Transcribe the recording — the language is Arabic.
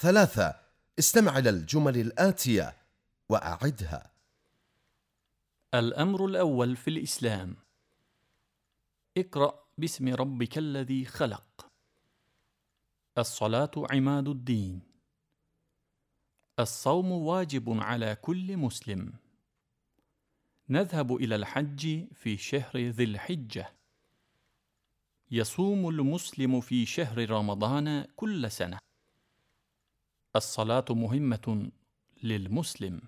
ثلاثة استمع إلى الجمل الآتية وأعدها. الأمر الأول في الإسلام. اقرأ باسم ربك الذي خلق. الصلاة عماد الدين. الصوم واجب على كل مسلم. نذهب إلى الحج في شهر ذي الحجة. يصوم المسلم في شهر رمضان كل سنة. الصلاة مهمة للمسلم.